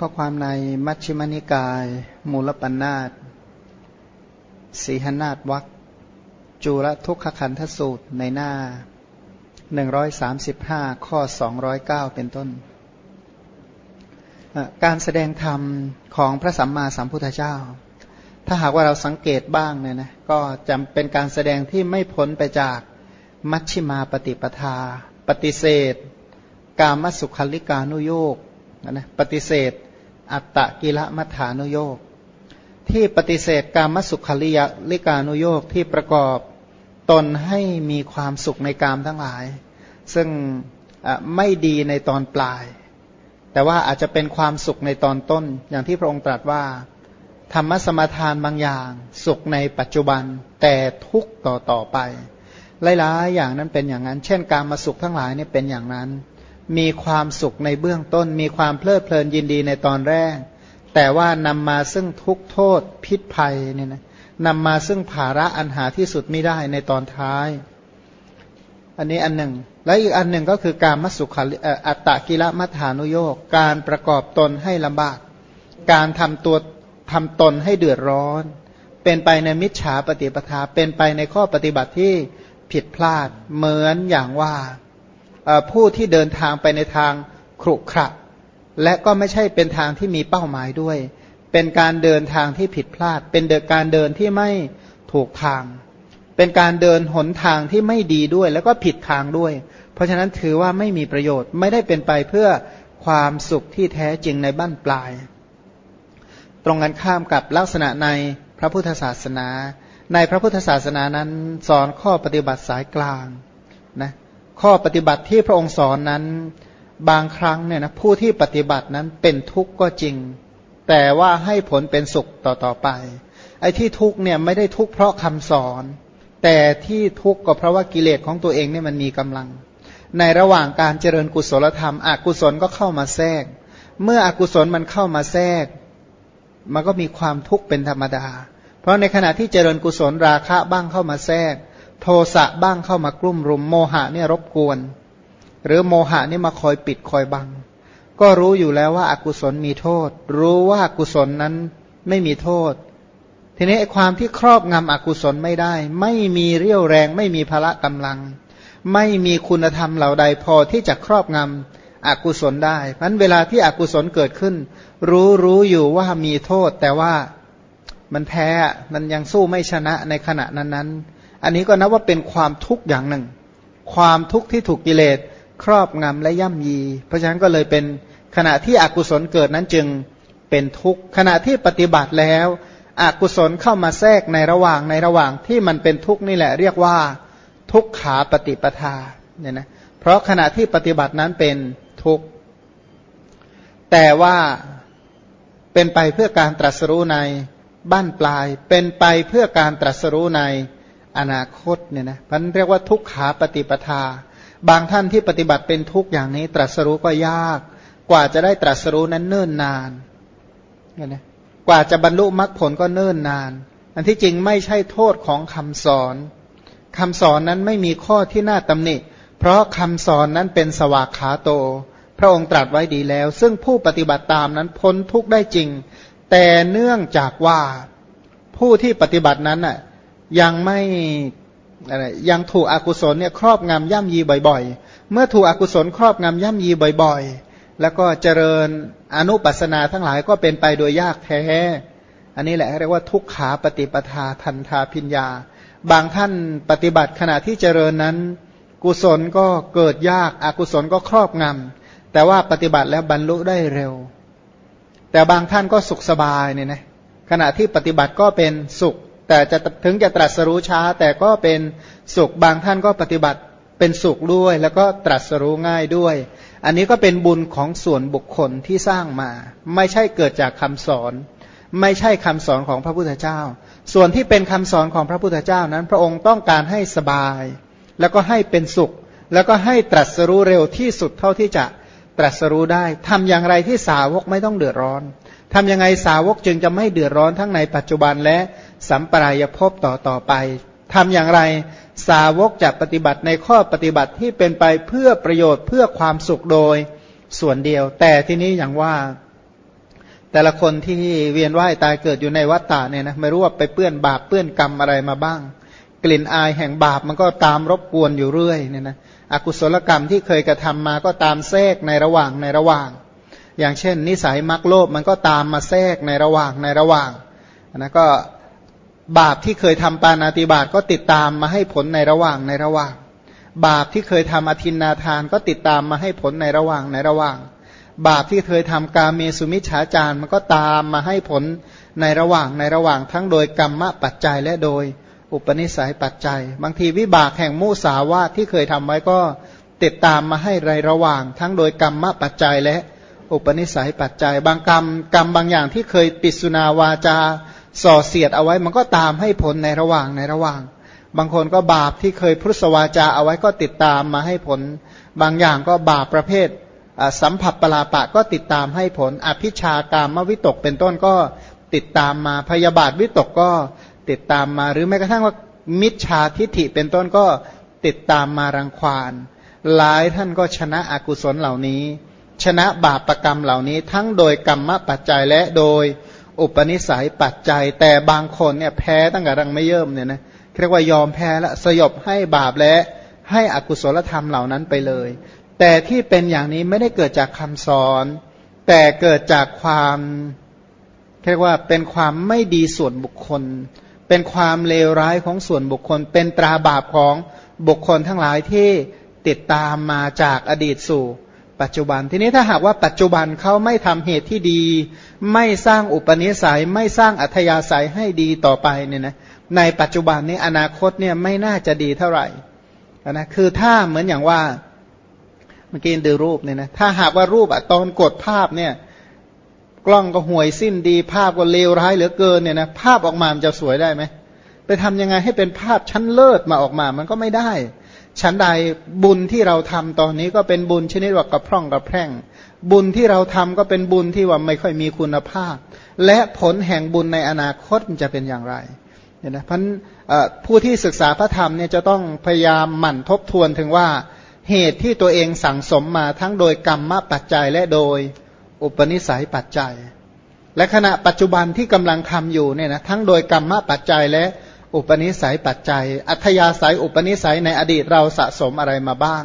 ข้อความในมัชฌิมนิกาย มูลปัญนาตสีหนาตวักจุลทุกขคันทสูตรในหน้า 135 ข้อ 209 เป็นต้น การแสดงธรรมของพระสัมมาสัมพุทธเจ้า ถ้าหากว่าเราสังเกตบ้างเนี่ยนะก็จะเป็นการแสดงที่ไม่พ้นไปจากมัชชิมาปฏิปทา ปฏิเสธ กามสุขลิกานุโยก นะปฏิเสธ อัตตกิละมัฐานุโยกที่ปฏิเสธการมสุขลิยลิกานุโยกที่ประกอบตนให้มีความสุขในกามทั้งหลาย ซึ่งไม่ดีในตอนปลาย แต่ว่าอาจจะเป็นความสุขในตอนต้น อย่างที่พระองค์ตรัสว่า ธรรมสมทานบางอย่าง สุขในปัจจุบันแต่ทุกต่อต่อไป หลายๆอย่างนั้นเป็นอย่างนั้น เช่นการมาสุขทั้งหลายเนี่ยเป็นอย่างนั้น มีความสุขในเบื้องต้น มีความเพลิดเพลินยินดีในตอนแรก แต่ว่านำมาซึ่งทุกโทษพิษภัยเนี่ยนะนำมาซึ่งภาระอันหาที่สุดไม่ได้ในตอนท้าย อันนี้อันหนึ่ง และอีกอันหนึ่งก็คือการมัสุขอัตตกิละมัฐานุโยกการประกอบตนให้ลำบาก การทำตัวทำตนให้เดือดร้อน เป็นไปในมิจฉาปฏิปทา เป็นไปในข้อปฏิบัติที่ผิดพลาดเหมือนอย่างว่า ผู้ที่เดินทางไปในทางครุขระและก็ไม่ใช่เป็นทางที่มีเป้าหมายด้วย เป็นการเดินทางที่ผิดพลาด เป็นการเดินที่ไม่ถูกทาง เป็นการเดินหนทางที่ไม่ดีด้วย แล้วก็ผิดทางด้วย เพราะฉะนั้นถือว่าไม่มีประโยชน์ไม่ได้เป็นไปเพื่อความสุขที่แท้จริงในบ้านปลาย ตรงกันข้ามกับลักษณะในพระพุทธศาสนา ในพระพุทธศาสนานั้นสอนข้อปฏิบัติสายกลางนะ ข้อปฏิบัติที่พระองค์สอนนั้นบางครั้งเนี่ยนะผู้ที่ปฏิบัตินั้นเป็นทุกข์ก็จริง แต่ว่าให้ผลเป็นสุขต่อต่อไป ไอ้ที่ทุกข์เนี่ยไม่ได้ทุกข์เพราะคำสอน แต่ที่ทุกข์ก็เพราะว่ากิเลสของตัวเองเนี่ยมันมีกำลัง ในระหว่างการเจริญกุศลธรรมอกุศลก็เข้ามาแทรก เมื่ออกุศลมันเข้ามาแทรก มันก็มีความทุกข์เป็นธรรมดา เพราะในขณะที่เจริญกุศลราคะบ้างเข้ามาแทรก โทสะบ้างเข้ามากลุ่มรุมโมหะเนี่ยรบกวน หรือโมหะนี่มาคอยปิดคอยบัง ก็รู้อยู่แล้วว่าอากุศลมีโทษ รู้ว่ากุศลนั้นไม่มีโทษ ทีนี้ความที่ครอบงำอกุศลไม่ได้ ไม่มีเรี่ยวแรง ไม่มีพละกำลัง ไม่มีคุณธรรมเหล่าใดพอที่จะครอบงำอกุศลได้เพราะนั้นเวลาที่อกุศลเกิดขึ้น รู้รู้อยู่ว่ามีโทษแต่ว่ามันแพ้มันยังสู้ไม่ชนะในขณะนั้นๆ อันนี้ก็นับว่าเป็นความทุกข์อย่างหนึ่ง ความทุกข์ที่ถูกกิเลสครอบงำและย่ำยี เพราะฉะนั้นก็เลยเป็นขณะที่อกุศลเกิดนั้นจึงเป็นทุกข์ขณะที่ปฏิบัติแล้วอกุศลเข้ามาแทรกในระหว่างในระหว่างที่มันเป็นทุกข์นี่แหละ เรียกว่าทุกขาปฏิปทาเนี่ยนะเพราะขณะที่ปฏิบัตินั้นเป็นทุกข์แต่ว่าเป็นไปเพื่อการตรัสรู้ในบ้านปลาย เป็นไปเพื่อการตรัสรู้ใน อนาคตเนี่ยนะพันเรียกว่าทุกขาปฏิปทา บางท่านที่ปฏิบัติเป็นทุกอย่างนี้ ตรัสรู้ก็ยาก กว่าจะได้ตรัสรู้นั้นเนิ่นนานเนี่ยนะกว่าจะบรรลุมรรคผลก็เนิ่นนาน อันที่จริงไม่ใช่โทษของคำสอนคำสอนนั้นไม่มีข้อที่น่าตำหนิ เพราะคำสอนนั้นเป็นสวากขาโต พระองค์ตรัสไว้ดีแล้ว ซึ่งผู้ปฏิบัติตามนั้นพ้นทุกได้จริง แต่เนื่องจากว่าผู้ที่ปฏิบัตินั้นน่ะ ยังไม่อะไรยังถูกอกุศลเนี่ยครอบงำย่ำยีบ่อย ๆ เมื่อถูกอกุศลครอบงำย่ำยีบ่อย ๆ แล้วก็เจริญอนุปัสนาทั้งหลายก็เป็นไปโดยยากแท้ อันนี้แหละเรียกว่าทุกขาปฏิปทาทันทาพิญญา บางท่านปฏิบัติขณะที่เจริญนั้น กุศลก็เกิดยากอากุศลก็ครอบงำแต่ว่าปฏิบัติแล้วบรรลุได้เร็ว แต่บางท่านก็สุขสบายเนี่ยนะขณะที่ปฏิบัติก็เป็นสุข แต่จะถึงจะตรัสรู้ช้า แต่ก็เป็นสุขบางท่านก็ปฏิบัติเป็นสุขด้วย แล้วก็ตรัสรู้ง่ายด้วย อันนี้ก็เป็นบุญของส่วนบุคคลที่สร้างมา ไม่ใช่เกิดจากคำสอน ไม่ใช่คำสอนของพระพุทธเจ้า ส่วนที่เป็นคำสอนของพระพุทธเจ้านั้น พระองค์ต้องการให้สบาย แล้วก็ให้เป็นสุข แล้วก็ให้ตรัสรู้เร็วที่สุดเท่าที่จะตรัสรู้ได้ทำอย่างไรที่สาวกไม่ต้องเดือดร้อนทำยังไงสาวกจึงจะไม่เดือดร้อนทั้งในปัจจุบันและ สัมปรายภพต่อต่อไปทำอย่างไรสาวกจะปฏิบัติในข้อปฏิบัติที่เป็นไปเพื่อประโยชน์เพื่อความสุขโดยส่วนเดียว แต่ที่นี้อย่างว่า แต่ละคนที่เวียนว่ายตายเกิดอยู่ในวัฏฏะเนี่ยนะไม่รู้ว่าไปเปื้อนบาปเปื้อนกรรมอะไรมาบ้าง กลิ่นอายแห่งบาปมันก็ตามรบกวนอยู่เรื่อยเนี่ยนะอกุศลกรรมที่เคยกระทำมาก็ตามแทรกในระหว่างในระหว่าง อย่างเช่น นิสัยมักโลภมันก็ตามมาแทรกในระหว่างในระหว่างนะก็ บาปที่เคยทำปานาติบาตก็ติดตามมาให้ผลในระหว่างในระหว่าง บาปที่เคยทำอธินนาทานก็ติดตามมาให้ผลในระหว่างในระหว่าง บาปที่เคยทำกาเมสุมิชฌาจารมันก็ตามมาให้ผลในระหว่างในระหว่าง ทั้งโดยกรรมปัจจัยและโดยอุปนิสัยปัจจัย บางทีวิบากแห่งมุสาวาทที่เคยทำไว้ก็ติดตามมาให้ในระหว่าง ทั้งโดยกรรมปัจจัยและอุปนิสัยปัจจัย บางกรรมกรรมบางอย่างที่เคยปิสุนาวาจา ส่อเสียดเอาไว้มันก็ตามให้ผลในระหว่างในระหว่าง บางคนก็บาปที่เคยพุทธวาจาเอาไว้ก็ติดตามมาให้ผล บางอย่างก็บาปประเภทสัมผัสปลาปะก็ติดตามให้ผล อภิชากามวิตกเป็นต้นก็ติดตามมาพยาบาทวิตกก็ติดตามมา หรือแม้กระทั่งว่ามิจฉาทิฐิเป็นต้นก็ติดตามมารังควานหลายท่านก็ชนะอกุศลเหล่านี้ ชนะบาปประกรรมเหล่านี้ทั้งโดยกรรมปัจจัยและโดย อุปนิสัยปัจจัย แต่บางคนเนี่ยแพ้ตั้งแต่รังไม่เยิ่มเนี่ยนะเรียกว่ายอมแพ้และสยบให้บาปและให้อกุศลธรรมเหล่านั้นไปเลย แต่ที่เป็นอย่างนี้ไม่ได้เกิดจากคำสอน แต่เกิดจากความเรียกว่าเป็นความไม่ดีส่วนบุคคล เป็นความเลวร้ายของส่วนบุคคล เป็นตราบาปของบุคคลทั้งหลายที่ติดตามมาจากอดีตสู่ ปัจจุบันทีนี้ถ้าหากว่าปัจจุบันเขาไม่ทำเหตุที่ดี ไม่สร้างอุปนิสัยไม่สร้างอัธยาศัยให้ดีต่อไปเนี่ยนะในปัจจุบันนี้อนาคตเนี่ยไม่น่าจะดีเท่าไหร่นะคือถ้าเหมือนอย่างว่าเมื่อกี้ดูรูปเนี่ยนะถ้าหากว่ารูปอะตอนกดภาพเนี่ยกล้องก็ห่วยสิ้นดีภาพก็เลวร้ายเหลือเกินเนี่ยนะภาพออกมามันจะสวยได้ไหมไปทำยังไงให้เป็นภาพชั้นเลิศมาออกมามันก็ไม่ได้ ชั้นใดบุญที่เราทำตอนนี้ก็เป็นบุญชนิดว่ากระพร่องกระแพร่ง บุญที่เราทำก็เป็นบุญที่ว่าไม่ค่อยมีคุณภาพ และผลแห่งบุญในอนาคตมันจะเป็นอย่างไรเนี่ยนะพันผู้ที่ศึกษาพระธรรมเนี่ยจะต้องพยายามหมั่นทบทวนถึงว่าเหตุที่ตัวเองสั่งสมมาทั้งโดยกรรมมปัจจัยและโดยอุปนิสัยปัจจัย และขณะปัจจุบันที่กำลังทำอยู่เนี่ยนะทั้งโดยกรรมปัจจัยและ อุปนิสัยปัจจัย อัธยาศัยอุปนิสัยในอดีตเราสะสมอะไรมาบ้าง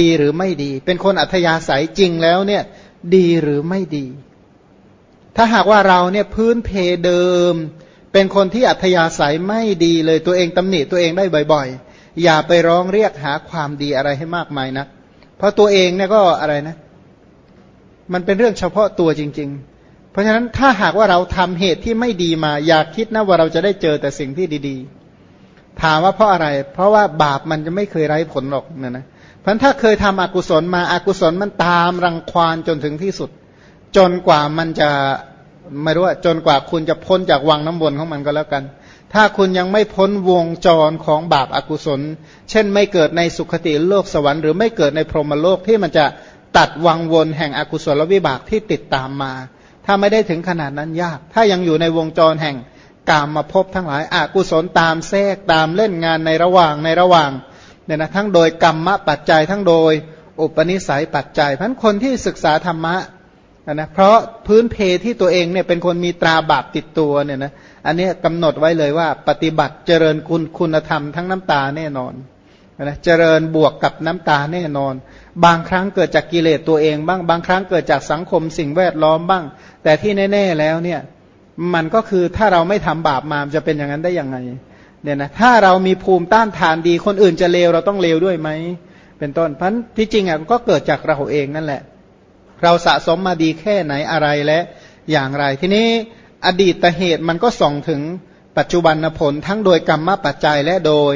ดีหรือไม่ดี เป็นคนอัธยาศัยจริงแล้วเนี่ย ดีหรือไม่ดี ถ้าหากว่าเราเนี่ยพื้นเพเดิม เป็นคนที่อัธยาศัยไม่ดีเลยตัวเองตำหนิตัวเองได้บ่อย ๆ อย่าไปร้องเรียกหาความดีอะไรให้มากมายนะเพราะตัวเองเนี่ยก็อะไรนะ มันเป็นเรื่องเฉพาะตัวจริง ๆ เพราะฉะนั้นถ้าหากว่าเราทำเหตุที่ไม่ดีมา อยากคิดนะว่าเราจะได้เจอแต่สิ่งที่ดี ๆ ถามว่าเพราะอะไร เพราะว่าบาปมันจะไม่เคยไร้ผลหรอกนะนะเพราะถ้าเคยทำอกุศลมาอากุศลมันตามรังควานจนถึงที่สุด จนกว่ามันจะไม่รู้ว่าจนกว่าคุณจะพ้นจากวังน้ำวนของมันก็แล้วกัน ถ้าคุณยังไม่พ้นวงจรของบาปอากุศล เช่นไม่เกิดในสุคติโลกสวรรค์หรือไม่เกิดในพรหมโลกที่มันจะตัดวังวนแห่งอกุศลวิบากที่ติดตามมา ถ้าไม่ได้ถึงขนาดนั้นยาก ถ้ายังอยู่ในวงจรแห่งกามมาพบทั้งหลายอากุศลตามแทรกตามเล่นงานในระหว่างในระหว่างเนี่ยนะทั้งโดยกรรมปัจจัยทั้งโดย อุปนิสัยปัจจัยเพราะคนที่ศึกษาธรรมะนะเพราะพื้นเพที่ตัวเองเนี่ยเป็นคนมีตราบาปติดตัวเนี่ยนะอันนี้กำหนดไว้เลยว่า ปฏิบัติเจริญคุณคุณธรรมทั้งน้ำตาแน่นอนนะเจริญบวกกับน้ำตาแน่นอน บางครั้งเกิดจากกิเลสตัวเองบ้าง บางครั้งเกิดจากสังคมสิ่งแวดล้อมบ้าง แต่ที่แน่ ๆแล้วเนี่ยมันก็คือถ้าเราไม่ทำบาปมาจะเป็นอย่างนั้นได้ยังไงเนี่ยนะถ้าเรามีภูมิต้านทานดีคนอื่นจะเลวเราต้องเลวด้วยไหมเป็นต้นพันที่จริงอะก็เกิดจากเราเองนั่นแหละ เราสะสมมาดีแค่ไหนอะไรและอย่างไร ทีนี้อดีตเหตุมันก็ส่งถึงปัจจุบันผลทั้งโดยกรรมปัจจัยและโดย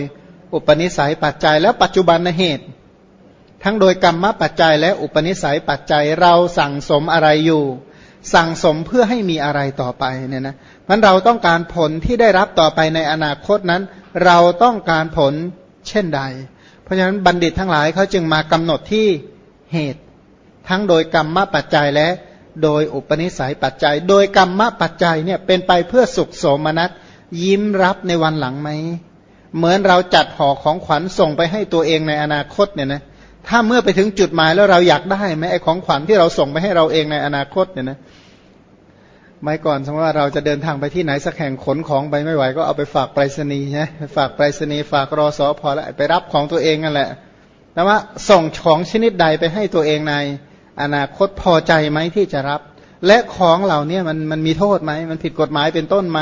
อุปนิสัยปัจจัยและปัจจุบันเหตุ ทั้งโดยกรรมปัจจัยและอุปนิสัยปัจจัยเราสั่งสมอะไรอยู่ สั่งสมเพื่อให้มีอะไรต่อไปเนี่ยนะมันเราต้องการผลที่ได้รับต่อไปในอนาคตนั้น เราต้องการผลเช่นใด เพราะฉะนั้นบัณฑิตทั้งหลายเขาจึงมากำหนดที่เหตุ ทั้งโดยกรรมปัจจัยและโดยอุปนิสัยปัจจัย โดยกรรมปัจจัยเนี่ยเป็นไปเพื่อสุขโสมนัสยิ้มรับในวันหลังไหมเหมือนเราจัดห่อของขวัญส่งไปให้ตัวเองในอนาคตเนี่ยนะ ถ้าเมื่อไปถึงจุดหมายแล้วเราอยากได้ไหมไอ้ของขวัญที่เราส่งไปให้เราเองในอนาคตเนี่ยนะไม่ก่อนสมมติว่าเราจะเดินทางไปที่ไหนสักแห่งขนของไปไม่ไหว ก็เอาไปฝากไปรษณีย์ใช่ฝากไปรษณีย์ฝากรอสอพอแล้วไปรับของตัวเองนั่นแหละแต่ว่าส่งของชนิดใดไปให้ตัวเองในอนาคตพอใจไหมที่จะรับ และของเหล่านี้มันมันมีโทษไหม มันผิดกฎหมายเป็นต้นไหม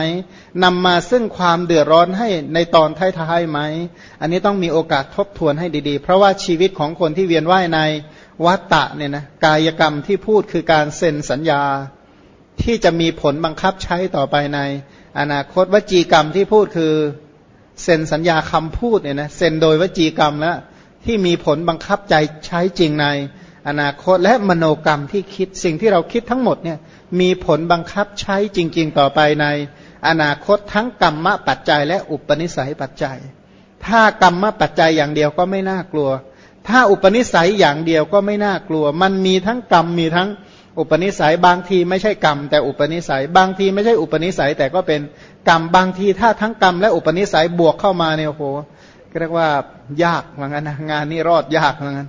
นำมาซึ่งความเดือดร้อนให้ในตอนท้ายๆไหม อันนี้ต้องมีโอกาสทบทวนให้ดีๆ เพราะว่าชีวิตของคนที่เวียนว่ายในวัตตะเนี่ยนะกายกรรมที่พูดคือการเซ็นสัญญาที่จะมีผลบังคับใช้ต่อไปใน อนาคตวจีกรรมที่พูดคือเซ็นสัญญาคำพูดเนี่ยนะเซ็นโดยวจีกรรมแล้วที่มีผลบังคับใจใช้จริงใน อนาคตและมโนกรรมที่คิดสิ่งที่เราคิดทั้งหมดเนี่ยมีผลบังคับใช้จริง ๆ ต่อไปในอนาคตทั้งกรรมปัจจัย และอุปนิสัยปัจจัย ถ้ากรรมปัจจัยอย่างเดียวก็ไม่น่ากลัว ถ้าอุปนิสัยอย่างเดียวก็ไม่น่ากลัว มันมีทั้งกรรมมีทั้งอุปนิสัยบางทีไม่ใช่กรรม แต่อุปนิสัยบางทีไม่ใช่อุปนิสัยแต่ก็เป็นกรรมบางทีถ้าทั้งกรรมและอุปนิสัยบวกเข้ามาเนี่ยโหเรียกว่ายากเหมือนกันนะงานนี้รอดยากเหมือนกัน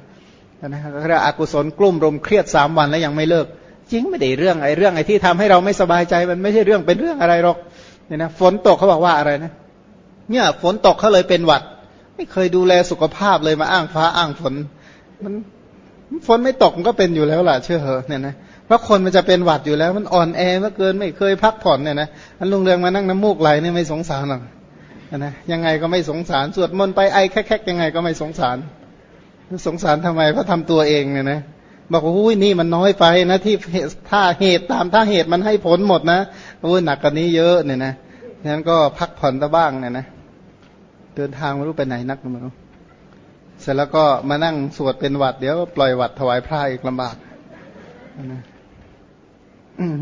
นะเรียกอกุศลกลุ่มรมเครียดสามวันแล้วยังไม่เลิก จริงไม่ได้เรื่องไอ้เรื่องไอ้ที่ทำให้เราไม่สบายใจมันไม่ใช่เรื่องเป็นเรื่องอะไรหรอกเนี่ยนะฝนตกเขาบอกว่าอะไรนะ เนี่ยฝนตกเขาเลยเป็นหวัด ไม่เคยดูแลสุขภาพเลยมาอ้างฟ้าอ้างฝน มันฝนไม่ตกมันก็เป็นอยู่แล้วล่ะเชื่อเหอะเนี่ยนะเพราะคนมันจะเป็นหวัดอยู่แล้ว มันอ่อนแอเมื่อเกินไม่เคยพักผ่อนเนี่ยนะอันลุงเรืองมานั่งน้ำมูกไหลเนี่ยไม่สงสารหรอกนะยังไงก็ไม่สงสารสวดมนต์ไปไอแคกๆยังไงก็ไม่สงสาร สงสารทำไมเพราะทำตัวเองเนี่ยนะบอกว่าอุ้ยนี่มันน้อยไปนะที่ถ้าเหตุตามถ้าเหตุมันให้ผลหมดนะโอ้ยหนักกว่านี้เยอะเนี่ยนะงั้นก็พักผ่อนตะบ้างเนี่ยนะเดินทางไม่รู้ไปไหนนักไม่รู้เสร็จแล้วก็มานั่งสวดเป็นวัดเดี๋ยวปล่อยวัดถวายพระอีกลำบากนะ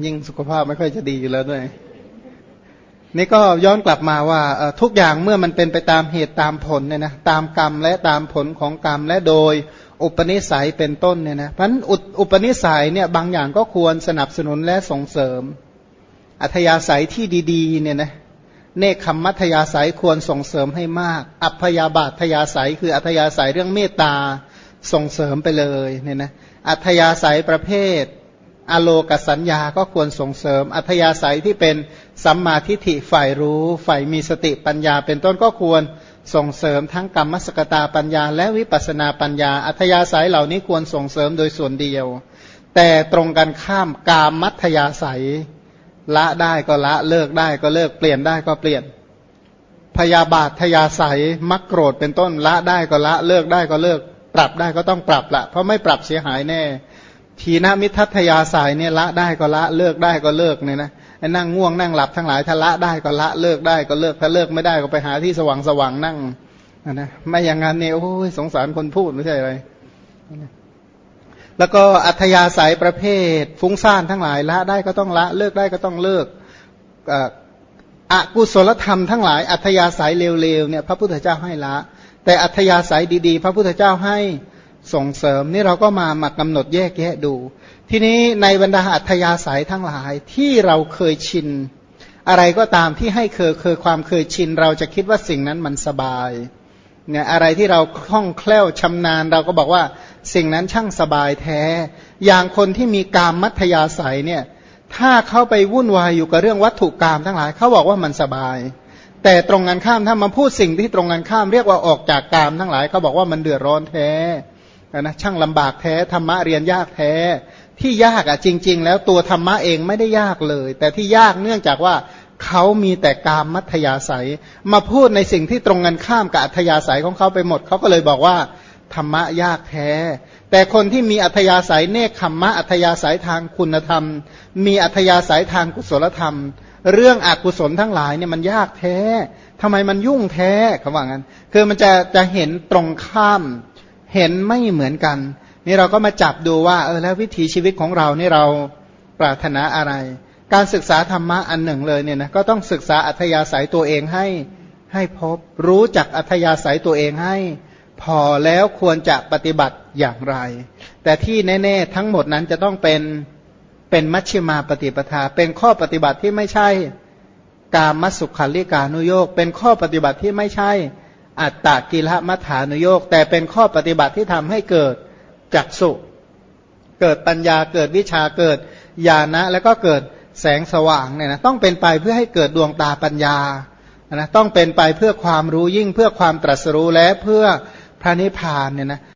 ยิ่งสุขภาพไม่ค่อยจะดีอยู่แล้วด้วย นี่ก็ย้อนกลับมาว่าทุกอย่างเมื่อมันเป็นไปตามเหตุตามผลเนี่ยนะตามกรรมและตามผลของกรรมและโดยอุปนิสัยเป็นต้นเนี่ยนะเพราะนั้นอุปนิสัยเนี่ยบางอย่างก็ควรสนับสนุนและส่งเสริม อัธยาศัยที่ดีๆเนี่ยนะเนคขมมัธยาศัยควรส่งเสริมให้มาก อัพยาบาททยาศัยคืออัธยาศัยเรื่องเมตตาส่งเสริมไปเลยเนี่ยนะอัธยาศัยประเภท อโลกสัญญาก็ควรส่งเสริม อัธยาศัยที่เป็น สัมมาทิฏฐิฝ่ายรู้ฝ่ายมีสติปัญญา เป็นต้นก็ควรส่งเสริมทั้งกรรมสกตาปัญญา และวิปัสนาปัญญา อัธยาศัยเหล่านี้ควรส่งเสริมโดยส่วนเดียว แต่ตรงกันข้ามกามมัธยาศัย ละได้ก็ละเลิกได้ก็เลิกเปลี่ยนได้ก็เปลี่ยน พยาบาททยาศัยมักโกรธเป็นต้นละได้ก็ละเลิกได้ก็เลิก ปรับได้ก็ต้องปรับละเพราะไม่ปรับเสียหายแน่ทีนามิทัตยาสายเนี่ยละได้ก็ละเลิกได้ก็เลิกเนี่ยนะ นั่งง่วงนั่งหลับทั้งหลายถ้าละได้ก็ละเลิกได้ก็เลิกถ้าเลิกไม่ได้ก็ไปหาที่สว่างสว่างนั่งนะไม่อย่างนั้นเนี่ยโอ้ยสงสารคนพูดไม่ใช่อะไรแล้วก็อัธยาศัยประเภท ฟุ้งซ่านทั้งหลายละได้ก็ต้องละเลิกได้ก็ต้องเลิกอกุศลธรรมทั้งหลายอัธยาศัยเร็วๆเนี่ยพระพุทธเจ้าให้ละ แต่อัธยาศัยดีๆ พระพุทธเจ้าให้ ส่งเสริมนี่เราก็มามากำหนดแยกแยะดู ทีนี้ในบรรดาอัธยาศัยทั้งหลายที่เราเคยชิน อะไรก็ตามที่ให้เคยเคยความเคยชิน เราจะคิดว่าสิ่งนั้นมันสบายเนี่ยอะไรที่เราคล่องแคล่วชำนาญ เราก็บอกว่าสิ่งนั้นช่างสบายแท้ อย่างคนที่มีกามมัธยาศัยเนี่ยถ้าเขาไปวุ่นวายอยู่กับเรื่องวัตถุกรรมทั้งหลายเขาบอกว่ามันสบาย แต่ตรงกันข้ามถ้ามาพูดสิ่งที่ตรงกันข้ามเรียกว่าออกจากกามทั้งหลายเขาบอกว่ามันเดือดร้อนแท้ นะช่างลำบากแท้ธรรมะเรียนยากแท้ ที่ยากอะจริง ๆ แล้วตัวธรรมะเองไม่ได้ยากเลย แต่ที่ยากเนื่องจากว่าเขามีแต่กามมัธยาศัย มาพูดในสิ่งที่ตรงกันข้ามกับอัธยาศัยของเขาไปหมดเขาก็เลยบอกว่าธรรมะยากแท้ แต่คนที่มีอัธยาศัยเนคขมมะอัธยาศัยทางคุณธรรม มีอัธยาศัยทางกุศลธรรม เรื่องอกุศลทั้งหลายเนี่ยมันยากแท้ทำไมมันยุ่งแท้เขาว่างั้น คือมันจะจะเห็นตรงข้าม เห็นไม่เหมือนกัน นี่เราก็มาจับดูว่าเออแล้ววิถีชีวิตของเรานี่เราปรารถนาอะไร การศึกษาธรรมะอันหนึ่งเลยเนี่ยนะก็ต้องศึกษาอัธยาศัยตัวเองให้ให้พบรู้จักอัธยาศัยตัวเองให้ พอแล้วควรจะปฏิบัติอย่างไร แต่ที่แน่ๆทั้งหมดนั้นจะต้องเป็นเป็นมัชฌิมาปฏิปทา เป็นข้อปฏิบัติที่ไม่ใช่ การมัสุขันลิกานุโยกเป็นข้อปฏิบัติที่ไม่ใช่ อัตตะกิละมัฐานุโยกแต่เป็นข้อปฏิบัติที่ทำให้เกิดจักสุเกิดปัญญาเกิดวิชาเกิดญาณะแล้วก็เกิดแสงสว่างเนี่ยนะต้องเป็นไปเพื่อให้เกิดดวงตาปัญญานะต้องเป็นไปเพื่อความรู้ยิ่งเพื่อความตรัสรู้และเพื่อพระนิพพานเนี่ยนะ